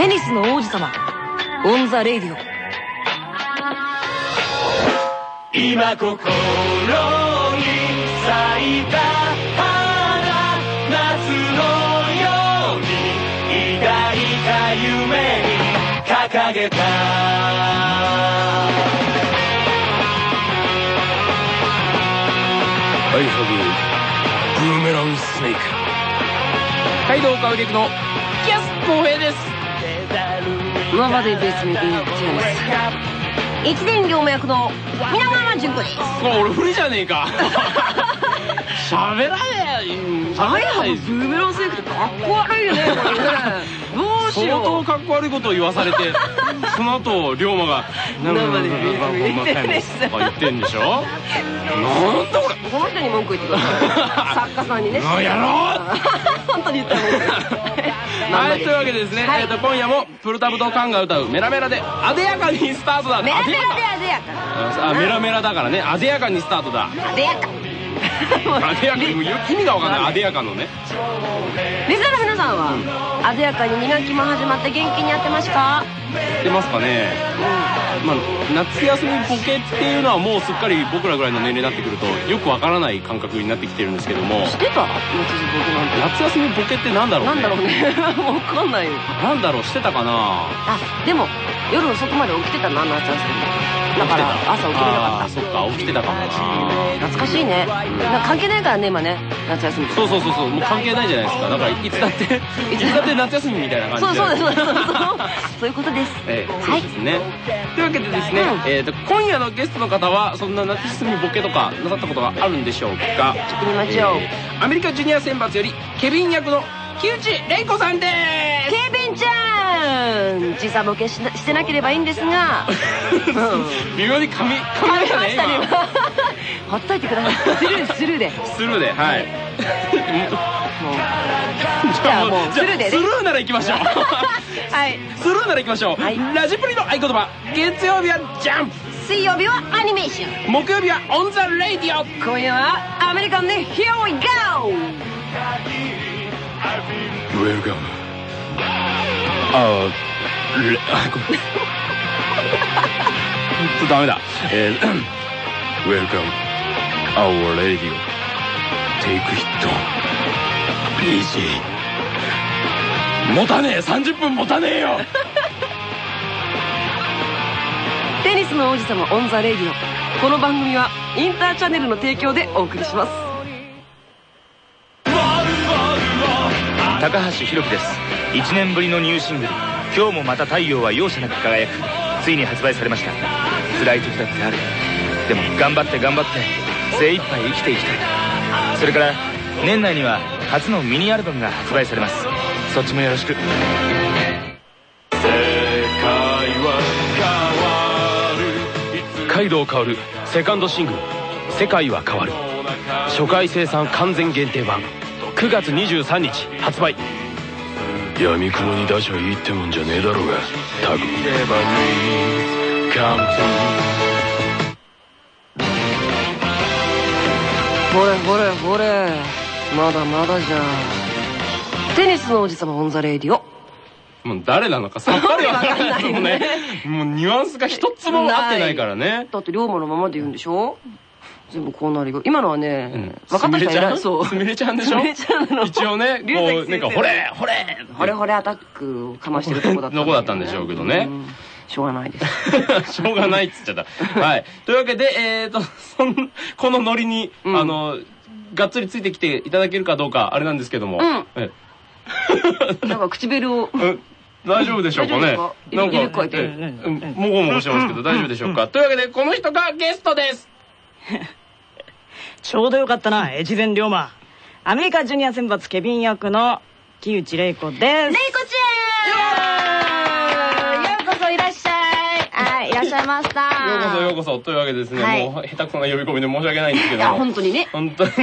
テニスの王子様 on the Radio。今心に咲いた花夏のように抱いた夢に掲げた。はいハグ。ブーメランスネーク街道歌舞劇のキャス公平です今まで別に違います一年両馬役の皆川純子です俺不利じゃねえか。喋らねえブーメランスネークってかっこ悪いよねこれね。どうし相よう。当かっこ悪いことを言わされてその後龍馬が「なん生で言ってです」とか言ってんでしょなんだこれこの人に文句言ってください作家さんにね。あやろ本当に言ったら文句はい、というわけでですね、えー、と今夜もプルタブとカンが歌うメラメラであでやかにスタートだメラメラであでやかあメラメラだからね。あでやかにスタートだあでやかあでやかもう意味がわかんないあでやかのね。リスナーの皆さんは、あでやかに2学期も始まって元気にやってますか出ますかね。まあ夏休みボケっていうのはもうすっかり僕らぐらいの年齢になってくるとよくわからない感覚になってきてるんですけども。知ってた？夏僕なんて。夏休みボケってなんだろうね。なんだろうね。わかんないよ。なんだろう？してたかな？あでも夜遅くまで起きてたな夏休みだから朝起きれなかっあーそっか起きてたか。も懐かしいね。なんか関係ないからね今ね夏休み。そうそうそうそうもう関係ないじゃないですか。だからいつだって。いつだって夏休みみたいな感じで。そうそうそう。そうそういうことです。ええ、はい。そうですね。というわけでですね、うん。えーと今夜のゲストの方はそんな夏休みボケとかなさったことがあるんでしょうか。聞いてみましょう。えーアメリカジュニア選抜よりケビン役の木内玲子さんでケビンちゃん時差ボケししてなければいいんですがす。微妙に噛み噛みましたねましたね今。ほっといてくださいスルースルーでスルーではい。もうじゃあもうスルーでね スルーなら行きましょう。はいスルーなら行きましょう。はいラジプリの合言葉月曜日はジャンプ水曜日はアニメーション木曜日は on the Radio 今夜はアメリカンで Here we go! Welcomeあーレあごめんほんとダメだ。えー Welcome Our Radio Take It Easy 持たねえ30分持たねえよテニスの王子様 on the Radio この番組はインターチャンネルの提供でお送りします高橋宏樹です1年ぶりのニューシングル「今日もまた太陽は容赦なく輝く」ついに発売されました。辛い時だってある。でも頑張って頑張って精一杯生きていきたい。それから年内には初のミニアルバムが発売されます。そっちもよろしく。カイドウ薫セカンドシングル「世界は変わる」初回生産完全限定版。9月23日発売闇雲に出しゃいいってもんじゃねえだろうが。タグほれほれほれまだまだじゃん。テニスの王子様 on the Radioもう誰なのかさっぱりわからないもんね。もうニュアンスが一つも合ってないからね。だってリョーマのままで言うんでしょ？全部こうなるよ今のはね、うん。分かった人いない。そう。すみれちゃんでしょ？すみれちゃんなの。一応ね龍こうなんか「ほれほれ!」ほれほれアタックをかましてるとこだったど。こだったんでしょうけどね。ん。しょうがないです。しょうがないっつっちゃった。はい。というわけで、えーと、そん、このノリに、うん。あの、がっつりついてきていただけるかどうか、あれなんですけども。うん。え なんか唇を。うん。大丈夫でしょうかね？なんか、もごもごしてますけど、大丈夫でしょうか？というわけで、この人がゲストです。ちょうどよかったな、越前龍馬。アメリカジュニア選抜ケビン役の木内玲子です。レイコちゃんようこそいらっしゃいはい、いらっしゃいました。ようこそようこそ。というわけでですね、はいもう、下手くそな呼び込みで申し訳ないんですけいやども。本当にね本当に。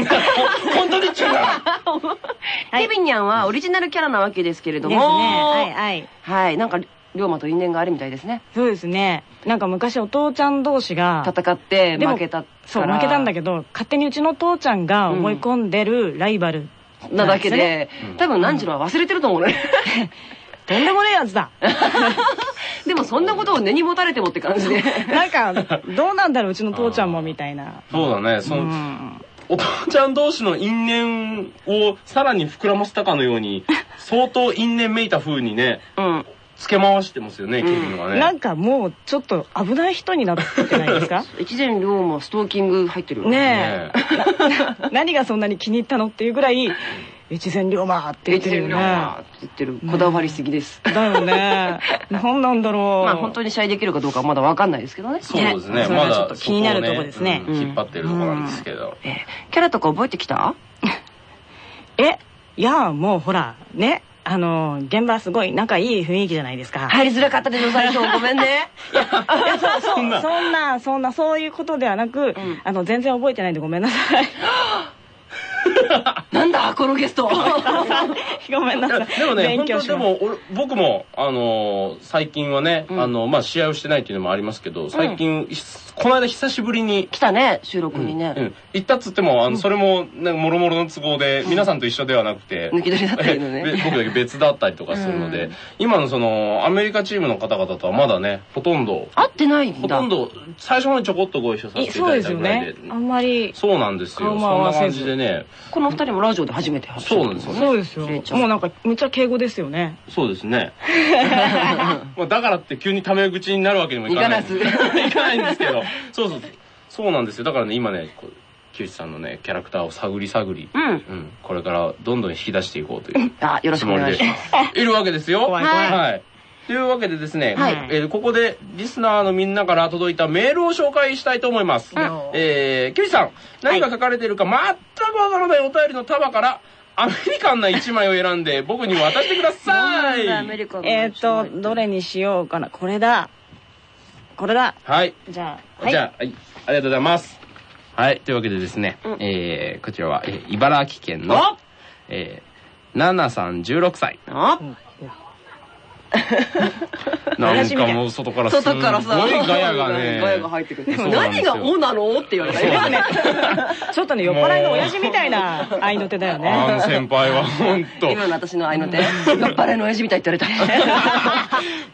本当に違うはい ケビンニャンはオリジナルキャラなわけですけれどですね。もはい、はい。はいなんか龍馬と因縁があるみたいですねそうですね。なんか昔お父ちゃん同士が、戦って負けたからそう、負けたんだけど、勝手にうちの父ちゃんが思い込んでるライバル。なだけで多分何時のは忘れてると思うね とんでもねえやつだ。でもそんなことを根に持たれてもって感じで。なんか、どうなんだろう、うちの父ちゃんもみたいな。そうだね。そうの、ん。お父ちゃん同士の因縁をさらに膨らませたかのように、相当因縁めいた風にね、うん。付け回してますよね、ケビンがね。なんかもうちょっと危ない人になってないですか？越前龍馬ストーキング入ってるよ。ねえ。な 何がそんなに気に入ったのっていうぐらい、越前龍馬って言ってるよ越前龍馬ねっ。て言ってる。こだわりすぎです。だよね。何なんだろう。まあ本当に試合できるかどうかはまだわかんないですけどね。そうですね。まだちょっと気になるとこですね引っ張ってるとこなんですけど。えーキャラとか覚えてきた？え、いや、もうほら、ね。あの、現場すごい仲いい雰囲気じゃないですか。入りづらかったでしょ、最初。ごめんね。いやそそそんな、そんな、そういうことではなく、んあの、全然覚えてないんでごめんなさい。なんだ、このゲスト。ごめんなさい。でもね、勉本当。でも、俺僕も、あのー最近はね、うんあの、まあ、試合をしてないっていうのもありますけど、最近、この間久しぶりに、来たね、収録にね。うん、行ったっつっても、あの、それも、なんか、もろもろの都合で、皆さんと一緒ではなくて、抜き取りだったりのねべ僕だけ別だったりとかするので、今のその、アメリカチームの方々とはまだね、ほとんど、会ってないんだ。ほとんど、最初までちょこっとご一緒させていただいいそうですよね。。あんまり、そうなんですよ。顔そんな感じでね、この二人もラジオで初めてそうなんですよねそうですよ。もうなんか、めっちゃ敬語ですよね。そうですね。まあだからって急にタメ口になるわけにもいかない。いかないかないんですけど。そうそう。そうなんですよ。だからね、今ね、こう木内さんのね、キャラクターを探り探り、うん。うん、これからどんどん引き出していこうというあ、よろしくおつもりで願いします。いるわけですよ。怖い怖いはい。というわけでですね、はいえーここでリスナーのみんなから届いたメールを紹介したいと思います。うんえー、キュさん、何が書かれているか全くわからないお便りの束から、アメリカンな一枚を選んで 僕に渡してください。アメリカのえっと、どれにしようかな。これだ。これだ。はい。じゃあ、はい。じゃあ、はい、ありがとうございます。はい、というわけでですね、うんえー、こちらは、えー茨城県のあ、えー、ナナさん16歳。あ なんかもう外からすん外からさ、ごいガヤがね。ガヤが入ってくる。ですよ何が「お」なのって言われたよ。ちょっとね、酔っ払いの親父みたいな合いの手だよあね。の先輩は、ほんと。今の私の愛の手。酔っ払いの親父みたいって言われた。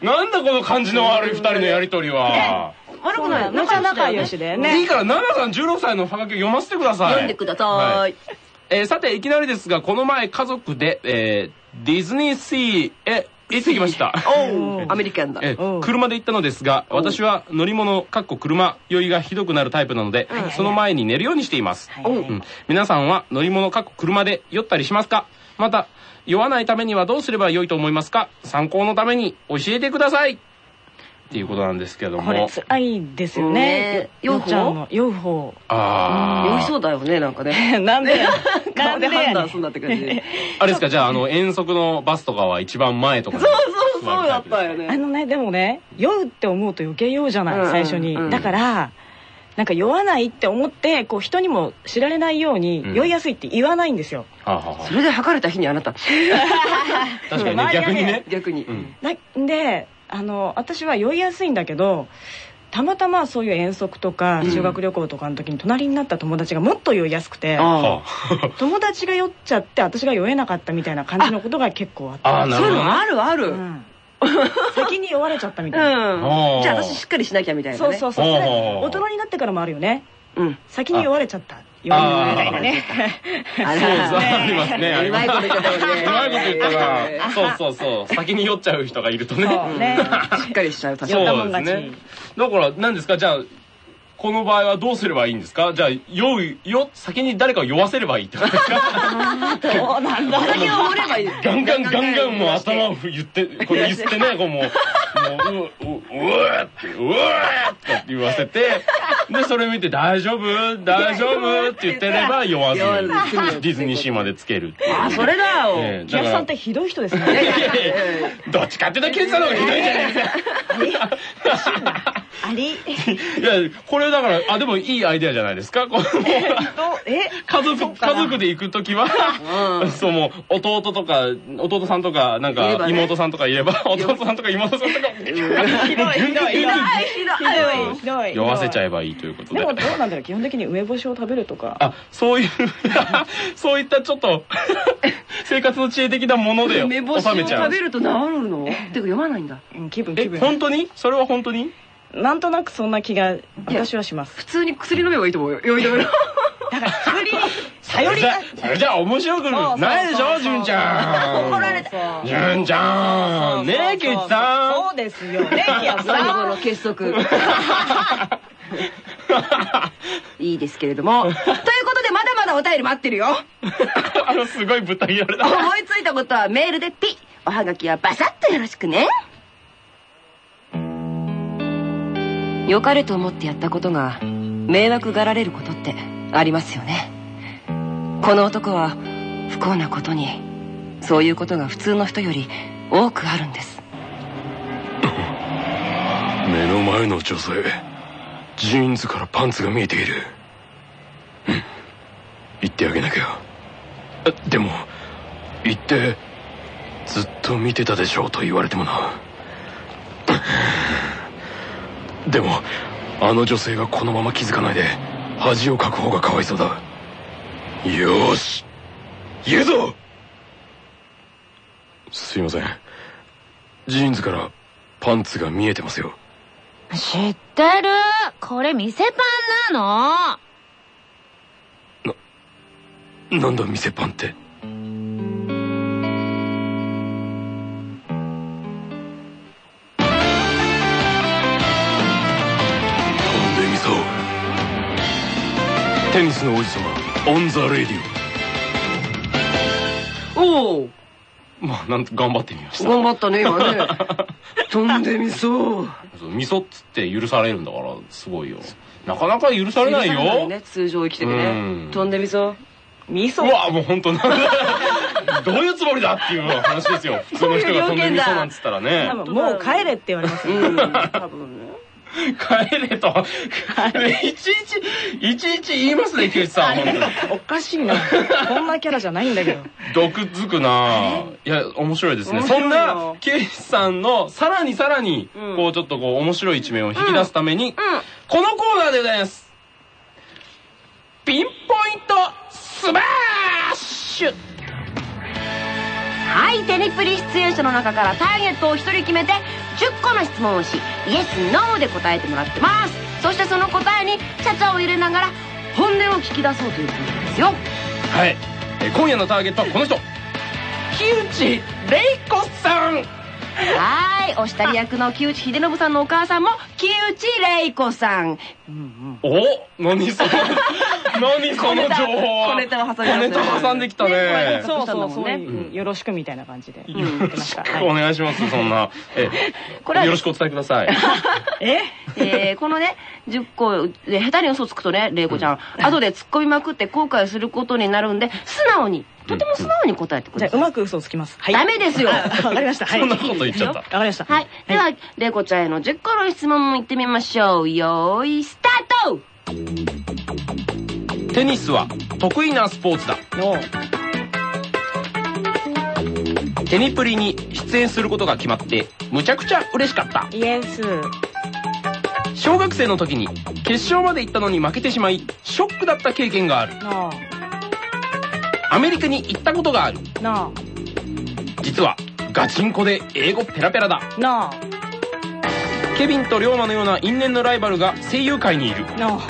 なんだこの感じの悪い二人のやりとりは。悪くない。めっちゃ仲良しでね。いいから、ナナさん16歳のハガキを読ませてください。読んでくださ。はいえーさて、いきなりですが、この前家族で、えーディズニーシーへ行ってきました。アメリカンだ。車で行ったのですが、私は乗り物、かっこ車酔いがひどくなるタイプなので、その前に寝るようにしています。皆さんは乗り物、かっこ車で酔ったりしますか？また、酔わないためにはどうすれば良いと思いますか？参考のために教えてくださいっていうことなんですけどこれも。辛いですよねね。よっちゃんの酔う方。あ酔いそうだよね、なんかね。なんで？な顔でんで判断すんだって感じで。あれですか、じゃあ、あの、遠足のバスとかは一番前とかにそうそうそうだったよあね。のね、でもね、酔うって思うと余計酔うじゃない、最初にうん。だから、なんか酔わないって思って、こう人にも知られないようにうん酔いやすいって言わないんですよ。はあはあはそれで測れた日にあなた。あ確かにね、逆にね。逆に。うんなんで、あの、私は酔いやすいんだけど、たまたまそういう遠足とか修学旅行とかの時に隣になった友達がもっと酔いやすくて、友達が酔っちゃって私が酔えなかったみたいな感じのことが結構あって。ああ、なそういう。のあるある。うん。うん先に酔われちゃったみたいな。じゃあ私しっかりしなきゃみたいなね。そうそうそう大人になってからもあるよね。うん。先に酔われちゃった。酔いみたいなね。あそうそう、ら。ありますね。ありますうまいこと言ったよねうまいこと言ったな。そうそうそう。先に酔っちゃう人がいるとね。しっかりしちゃう、確酔かに。ったもん勝ちそうですね。だから、何ですか？じゃあ、この場合はどうすればいいんですか？じゃあ、酔う、よ、先に誰かを酔わせればいいってことですかどうなんだ先を盛ればいい。ガンガンガンガンもう頭を言って、これ言ってね、こうもう、もう、う、う、うわーって、うわーって言わせて、で、それ見て大丈夫大丈夫って言ってれば酔わずに、ディズニーシーまでつける。あ、それだよ。ええ木屋さんってひどい人ですね。どっちかっていうと、ケンさんの方がひどいじゃないですか。あり。いや、これだから、あ、でもいいアイデアじゃないですか？このえ家族、家族で行くときは、そうもう、弟とか、弟さんとか、なんか妹さんとかいれば、弟さんとか妹さんとか、ひどいひどいひどい。ひどい ひどい。酔わせちゃえば。ばいいということでで。もどうなんだろう基本的に梅干しを食べるとか。あ、そういう、そういったちょっと、生活の知恵的なもので梅干しを収めちゃう食べると治るの？てか読まないんだうん気分気え分本当に？それは本当に？なんとなくそんな気が私はします。普通に薬飲めばいいと思うよ酔い止めの。だから薬に頼りじゃあそれじゃあ面白くないでしょ純ちゃん。怒られた。純ちゃん。ねえケイチさそうですよねキヤ最後さん。の結束。いいですけれども。ということでまだまだお便り待ってるよ。あのすごいぶった切られた思いついたことはメールでピッ。おはがきはバサッとよろしくね良かれと思ってやったことが迷惑がられることってありますよね。この男は不幸なことにそういうことが普通の人より多くあるんです。目の前の女性ジーンズからパンツが見えている。言ってあげなきゃ。でも言ってずっと見てたでしょうと言われてもな。でもあの女性がこのまま気づかないで恥をかく方がかわいそうだ。よーし言うぞ！すいません。ジーンズからパンツが見えてますよ。知ってる。これ店パンなの。なんだ店パンって？テニスの王子様オン・ザ・レディおおまあなんと頑張ってみました。頑張ったね今ね。飛んでみそう。そう味噌っつって許されるんだからすごいよ。なかなか許されないよ。ね通常生きててうねん。飛んでみそう。味噌うわもう本当なんだ。どういうつもりだっていう話ですよ。普通の人が飛んでみそうなんつったらね。多分もう帰れって言われますよ。うん。多分。ね帰れと。いちいちいちいち言いますね木内さん本当に。おかしいな。こんなキャラじゃないんだけど。毒づくな。いや面白いですね。そんな木内さんのさらにさらにうん。こうちょっとこう面白い一面を引き出すために、このコーナーでございます。ピンポイントスマッシュ！はいテニプリ出演者の中からターゲットを1人決めて10個の質問をしイエス・ノーで答えてもらってます。そしてその答えにチャチャを入れながら本音を聞き出そうというコーナーですよ。はい、えー今夜のターゲットはこの人。木内玲子さん。はい。おしたり役の木内秀信さんのお母さんも木内玲子さん。お何その 何その情報は。小ネタを挟みます小ネタ挟んできたね。そうそうそう、ねうん。よろしくみたいな感じで。よ言ってました、おはい。願いしますそんな。え これはよろしくお伝えください。え？えーこのね10個で下手に嘘つくとね玲子ちゃん。後で突っ込みまくって後悔することになるんで素直にとても素直に答えてくださいじゃあうまく嘘をつきます。はい。ダメですよ。あわかりました。はい。そんなこと言っちゃった。わかりました。はい。では、玲子ちゃんへの10個の質問も行ってみましょう。よーい、スタートテニスは得意なスポーツだ。のテニプリに出演することが決まってむちゃくちゃ嬉しかった。イエス。小学生の時に決勝まで行ったのに負けてしまいショックだった経験がある。のアメリカに行ったことがある。の実はガチンコで英語ペラペラだ。のケビンと龍馬のような因縁のライバルが声優界にいる、の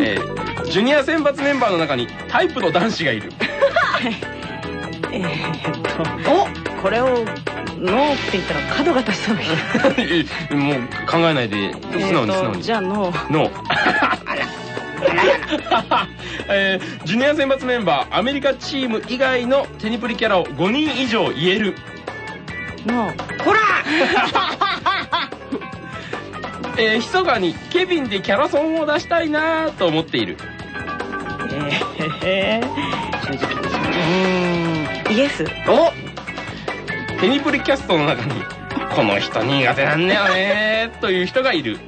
えージュニア選抜メンバーの中にタイプの男子がいる。えーっと。おこれをノーって言ったら角が立ちそう もう考えないで。素直に素直に。じゃあノー。の えージュニア選抜メンバーアメリカチーム以外のテニプリキャラを5人以上言える。ノー。ほら！えー、密かにケビンでキャラソンを出したいなと思っているえー、正直うーんイエスおテニプリキャストの中にこの人苦手なんだよねという人がいる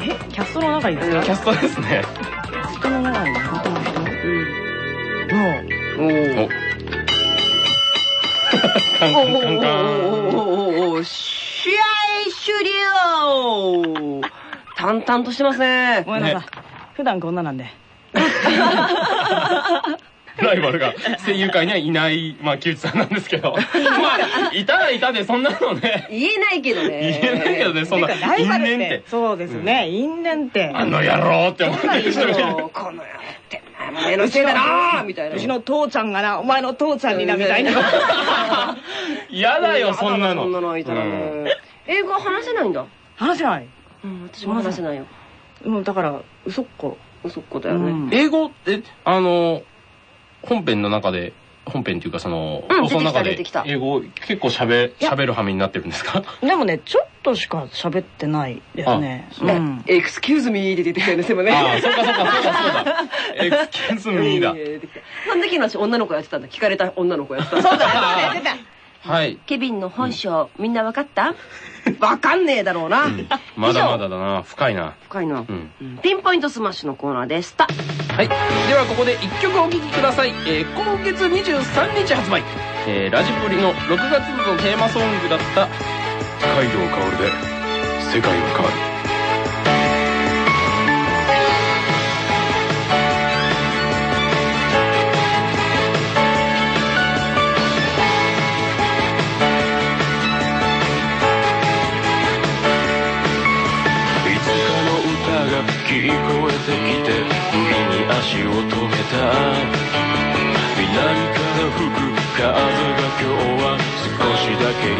えキャストの中にですかキャストですねキャストの中に本当の人ノーおおカンカンカンカンお試合終了淡々としてますねごめんなさい、ね普段こんななんで ライバルが声優界にはいない、まあ、木内さんなんですけど。まあ、いたらいたで、そんなのね、言えないけどね。言えないけどね、そんな、ライバルっ因縁ってて。そうですね因縁ってあの野郎って思ってる人がいる。この野郎って、お前のせいだなみたいな。うちの父ちゃんがなお前の父ちゃんになみたいな 嫌だよ、そんなの。そんなのいたらうんね。英語は話せないんだ。話せないうん、私も話せないよ。もうだから嘘っこ嘘っこだよね。うん英語って、あの、本編の中で、本編っていうかその、うん放送の中で英語結構喋、喋る羽目になってるんですか？でもねちょっとしか喋ってないですねううん Excuse meで出てきたよね、でもね。ああ、そうかそうかそうだそうだ。 Excuse meだ。出てきたその時の私女の子やってたんだ。聞かれた女の子やってた。そうだはい。ケビンの本性、みんなわかった？わかんねえだろうな。まだまだだな。深いな。深いな、ピンポイントスマッシュのコーナーでした。はい。ではここで一曲お聴きください。えー今月23日発売。えーラジプリの6月のテーマソングだった、海堂薫で世界は変わる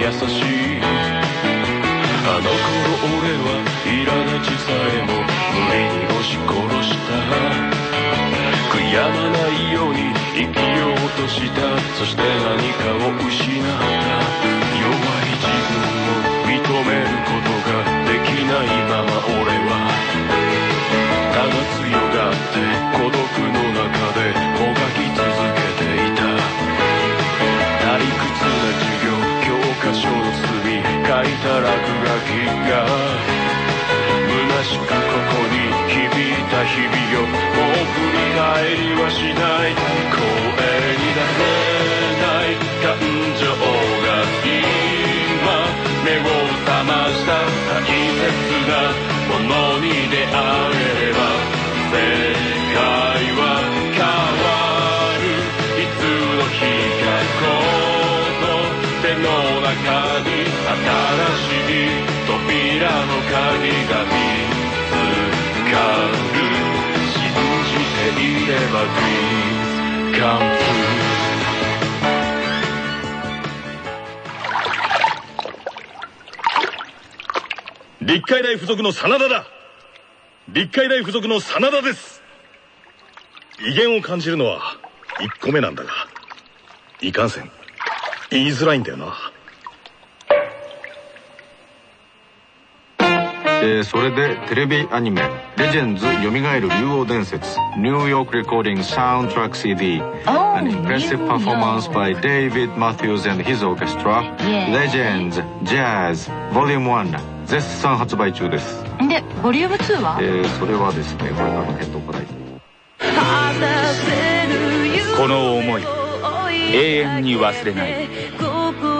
優しい。あの頃俺は苛立ちさえも無理に押し殺した。悔やまないように生きようとした。そして何かを失っしくここに響いた日々をもう振り返りはしない声に出せない感情が今目を覚ました大切なものに出会えれば世界は変わるいつの日かこの手の中に新しい扉の鍵が見つじていれば Dreams come true 立海大附属の真田だ。立海大附属の真田です。威厳を感じるのは1個目なんだがいかんせん言いづらいんだよな。えーそれでテレビアニメ「レジェンズよみがえる竜王伝説」ニューヨークレコーディングサウンドトラック CD An impressive performance by David Matthews and his orchestra Yeah. Legends Jazz Volume 1絶賛発売中です、で、ボリューム2は？えーそれはですねこれからの検討課題この思い永遠に忘れない。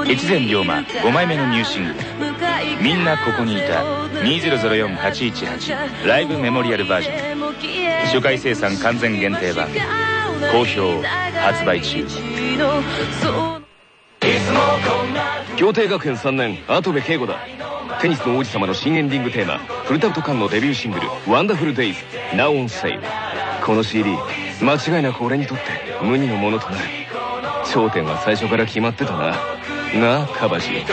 越前龍馬5枚目のニューシングル「みんなここにいた2004-818ライブメモリアルバージョン」初回生産完全限定版。好評発売中。協定学園3年跡部圭吾だ。テニスの王子様の新エンディングテーマ。古田とカンのデビューシングル「ワンダフルデイズ Now on sale」この CD 間違いなく俺にとって無二のものとなる。頂点は最初から決まってたな。なあカバジ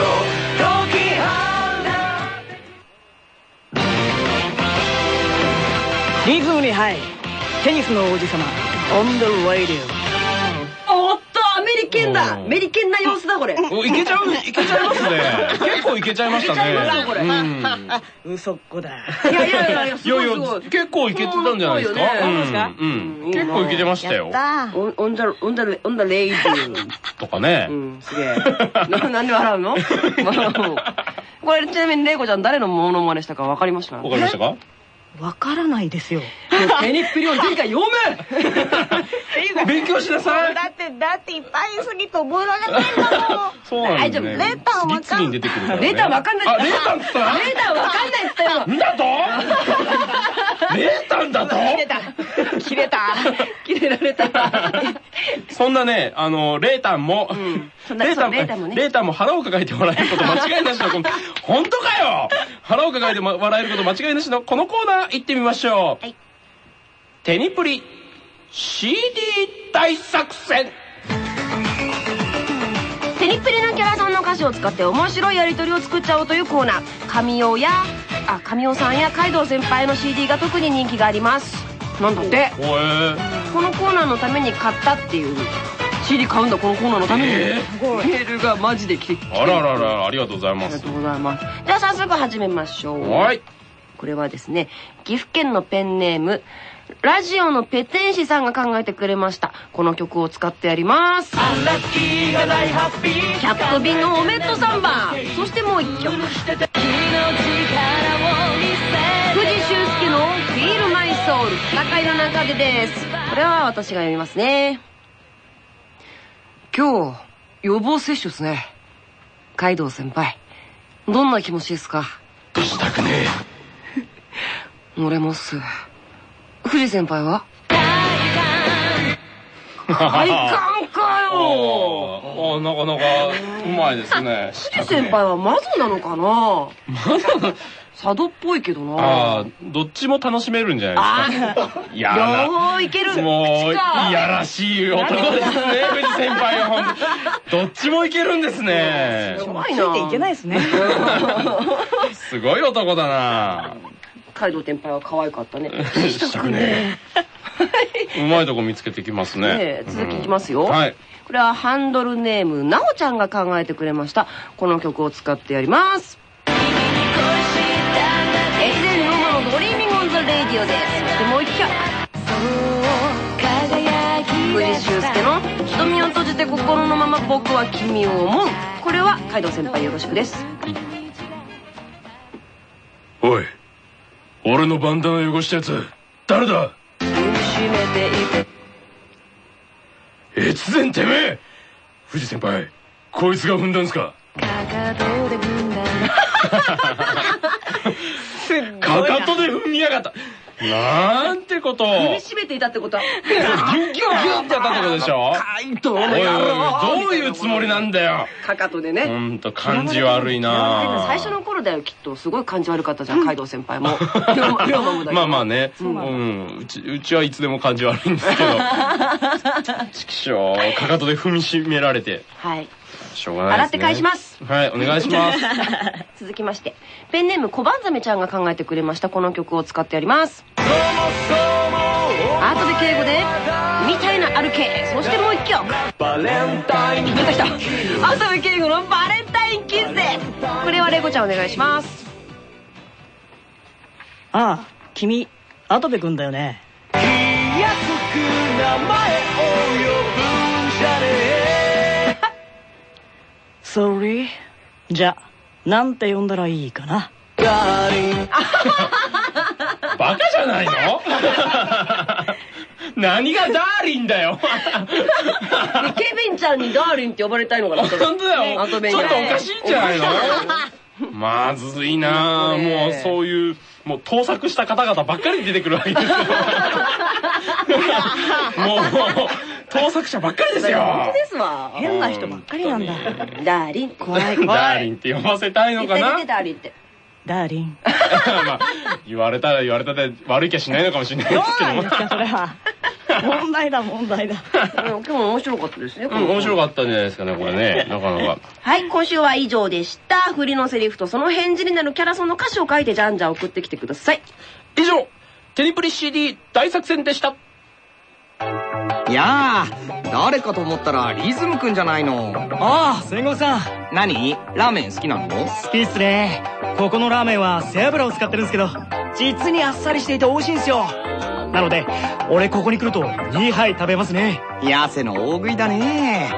リズムに入るテニスの王子様。On the radio. おっと、アメリケンだ。メリケンな様子だ、これ。おいけちゃう、いけちゃいますね。結構いけちゃいましたね。これ。うん。嘘っこだ。いやいやいやいや、すいやいごいすごい。や、。結構いけてたんじゃないですか？結構いけてましたよ。オンオンザ、オンザ、オンザレイディとかね。う。ん、すげえ。な、なんで笑うの？これ、ちなみに、レイコちゃん誰のモノマネしたか分かりました？わかりましたか？わからないですよ。ペニッピリオン前回読め 勉強しなさい。だってだっていっぱいすぎて覚えられないんだもん。そうなんですね。大丈夫。レターわかん次々に出てくるからね。レーター分かんない。あ、レーターっつったレーター分かんないっつったよ。んだとレータンだと切れた。切れた。切れられた。そんなね、あの、レータンも、そんなレータンもね。レータンも腹を抱えて笑えること間違いなしの、本当かよ。腹を抱えてま笑えること間違いなしのこのコーナー行ってみましょう。はい。テニプリ CD 大作戦。テニプリのキャラソンの歌詞を使って面白いやりとりを作っちゃおうというコーナー。神尾やあ神尾さんやカイドウ先輩の CD が特に人気がありますなんだって。このコーナーのために買ったっていう。CD 買うんだこのコーナーのために、え メールがマジで来てあららら、ありがとうございます。ありがと。うございます。じゃあ早速始めましょう。はい。これはですね岐阜県のペンネームラジオのペテン師さんが考えてくれました。この曲を使ってやります。キャットビンのオメットサンバ。そしてもう一曲 Soul」戦いの中でです。これは私が読みますね。今日予防接種ですね。カイドウ先輩。どんな気持ちですか？したくね俺もっす。藤先輩は？快感かよ。ああ、なかなかうまいですね。藤先輩は魔女なのかな？佐渡っぽいけどあな。あ、どっちも楽しめるんじゃないですか。いやな。両方いける。もう、いやらしい男ですね、藤先輩は。どっちもいけるんですね。うまいな。ついていけないですね。すごい男だな。カイドウ先輩は可愛かったね。ねしたくねうまいとこ見つけてきますね。え続きいきますよ、はい。これはハンドルネームなおちゃんが考えてくれました。この曲を使ってやりますディオで介の瞳を閉じて心のまま僕は君を思う。これはカイドウ先輩よろしくです。おい俺のバンダナ汚したやつ誰だ？越前てめえ藤先輩こいつが踏んだんすか？かかとで踏んだ。かかとで踏みやがった。なんてこと。踏みしめていたってこと。はギュッギュッってやったってことでしょ。カイドウおいおいどういうつもりなんだよ。かかとでね。ほんと感じ悪いな。最初の頃だよきっとすごい感じ悪かったじゃんカイドウ先輩もまあまあね、うん、うち、うちはいつでも感じ悪いんですけど。ちくしょう、かかとで踏みしめられて、はいしょうがないですね。洗って返します。はい、お願いします。続きましてペンネーム小判ザメちゃんが考えてくれました。この曲を使ってやります。アートで敬語で「みたいな歩け」そしてもう一曲。バレンタイン出てきた。アートで敬語のバレンタインキスでこれはレゴちゃんお願いします。ああ君跡部君だよね。安く名前を呼ぶんじゃねえ Sorry. じゃあなんて呼んだらいいかな？ダーリンバカじゃないの？何がダーリンだよ。ケビンちゃんにダーリンって呼ばれたいのかな？本当だよ。ちょっとおかしいんじゃないの？まずいなあもうそういう、もう盗作した方々ばっかり出てくるわけですよ。もう、盗作者ばっかりですよ。本当ですわ変な人ばっかりなんだダーリン怖い怖い ダーリンって呼ばせたいのかな？ダーリンってダーリン まあ、言われたら言われたで悪い気はしないのかもしれないどですけどもうなんですかそれは問題だ問題だうん今日も面白かったですねうん、面白かったんじゃないですかね、これね。なかなか。はい、今週は以上でした。振りのセリフとその返事になるキャラソンの歌詞を書いてじゃんじゃん送ってきてください。以上、テニプリ CD 大作戦でした。いやー誰かと思ったらリズムくんじゃないの。ああ戦国さん。何？ラーメン好きなの？好きっすね。ここのラーメンは背脂を使ってるんですけど実にあっさりしていて美味しいんですよ。なので俺ここに来ると2杯食べますね。痩せの大食いだね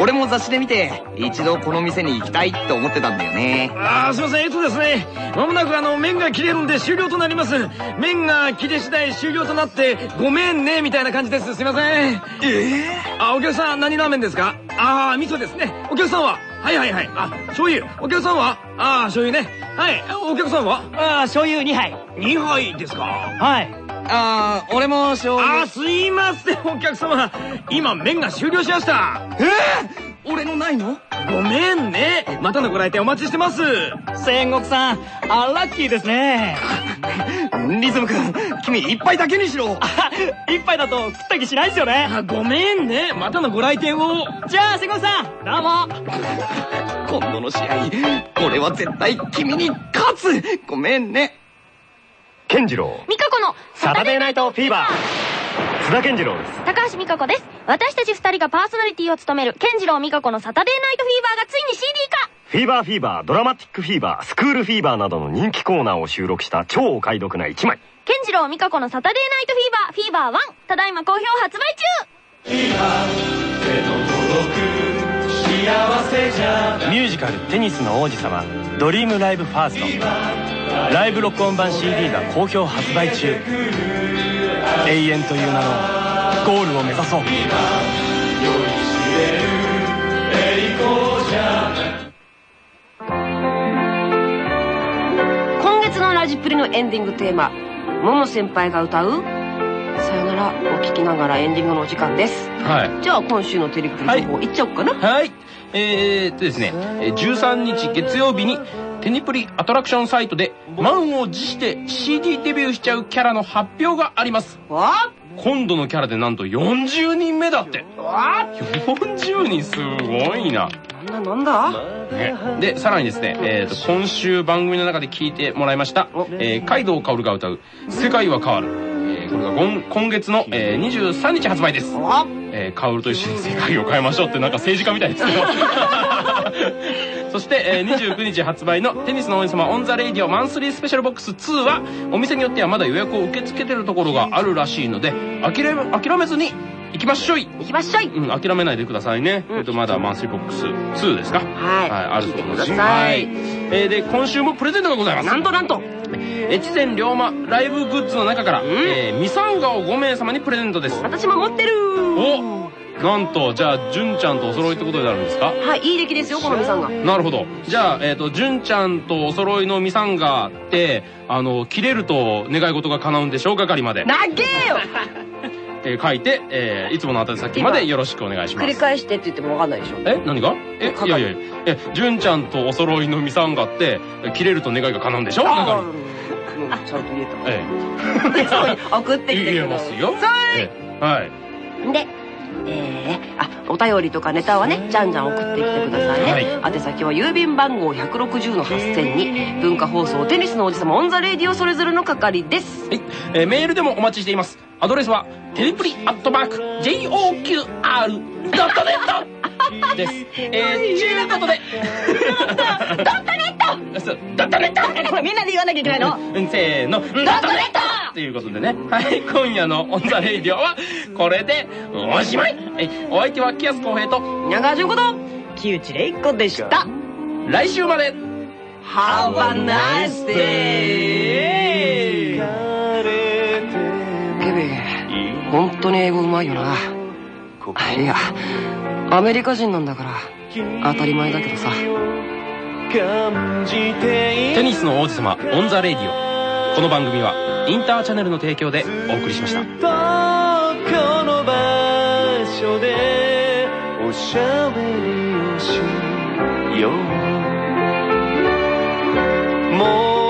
俺も雑誌で見て一度この店に行きたいって思ってたんだよねああすいませんえっとですねまもなくあの麺が切れるんで終了となります麺が切れ次第終了となってごめんねみたいな感じですすいませんええあお客さん何ラーメンですか？ああ味噌ですねお客さんは？はいはいはい。あ、醤油。お客さんは？ああ、醤油ね。はい。お客さんは？ああ、醤油2杯。2杯ですか？はい。あー、俺も醤油。あ、すいません、お客様。今、麺が終了しました。えー、俺のないの？ごめんね。またのご来店お待ちしてます。仙国さん、あ、ラッキーですね。リズム君、君一杯だけにしろ。あ、一杯だと食った気しないですよね。あ、ごめんね。またのご来店を。じゃあ、仙国さん、どうも。今度の試合、俺は絶対君に勝つごめんね。健次郎ミカコのサタデーナイトフィーバー。津田健次郎です。高橋美香子です。私たち二人がパーソナリティを務める、健次郎美香子のサタデーナイトフィーバーがついに CD 化。フィーバーフィーバードラマティックフィーバースクールフィーバーなどの人気コーナーを収録した超お買い得な一枚。健次郎美香子のサタデーナイトフィーバー、フィーバー1、ただいま好評発売中。ミュージカル「テニスの王子様 Dream Live First」ライブ録音版 CD が好評発売中。永遠という名のゴールを目指そう。今月のラジプリのエンディングテーマもも先輩が歌うさよならを聞きながらエンディングのお時間ですはい。じゃあ今週のテレビ情報いっちゃおうかなはい。えーっとですね、えー13日月曜日にテニプリアトラクションサイトで満を持して CD デビューしちゃうキャラの発表があります。わ今度のキャラでなんと40人目だって。40人すごいな。なんだなんだ？ね、で、さらにですね、えーと、今週番組の中で聞いてもらいました、えー、カイドウカオルが歌う、世界は変わる。えーこれが今今月の、えー、23日発売です。えー、カオルと一緒に世界を変えましょうってなんか政治家みたいですけど。そして、えー、29日発売のテニスの王子様 on the Radio Monthly Special Box 2は、お店によってはまだ予約を受け付けてるところがあるらしいので、諦めずに行きましょい。行きましょい。うん、諦めないでくださいね。えっと、まだ Monthly Box 2ですか？はい。はい、あるそうです。聞いてください。えーで、今週もプレゼントがございます。なんとなんと。越前龍馬ライブグッズの中から、えー、ミサンガを5名様にプレゼントです。私も持ってる。おなんと、じゃあ、純ちゃんとお揃いってことになるんですか？はいいい出来ですよこのみさんがなるほど。じゃあ、えっ、と、純ちゃんとお揃いのミサンガって、あの、切れると願い事が叶うんでしょう係まで。なげえよ えー書いて、えーいつもの宛先までよろしくお願いします。繰り返してって言っても分かんないでしょ？え何が？えい。やいやいや。え純ちゃんとお揃いのミサンガって切れると願いが叶うんでしょ？あ係うんちゃんと言えた。え 送ってえきて言えますよ。さええ。はい。いでえー、あお便りとかネタはねじゃんじゃん送ってきてくださいね、宛先は郵便番号160の8000に文化放送テニスのおじさまオンザレイディオそれぞれの係です。はい、えーメールでもお待ちしていますアドレスはテレプリアットマーク JOQR ドットネット。です。えー、ということで。ドットネット。ドットネット。これみんなで言わなきゃいけないの？うんせーの、ドットネット。ということでね。はい、今夜の on the Radio は、これで、おしまい。はい、お相手は喜安浩平と、宮川純子と木内玲子でした。来週まで。Have a nice day! 本当に英語うまいよな。いや、アメリカ人なんだから、当たり前だけどさ。テニスの王子様、 on the Radio。この番組は、インターチャネルの提供でお送りしました。どこの場所でおしゃべりをしようもう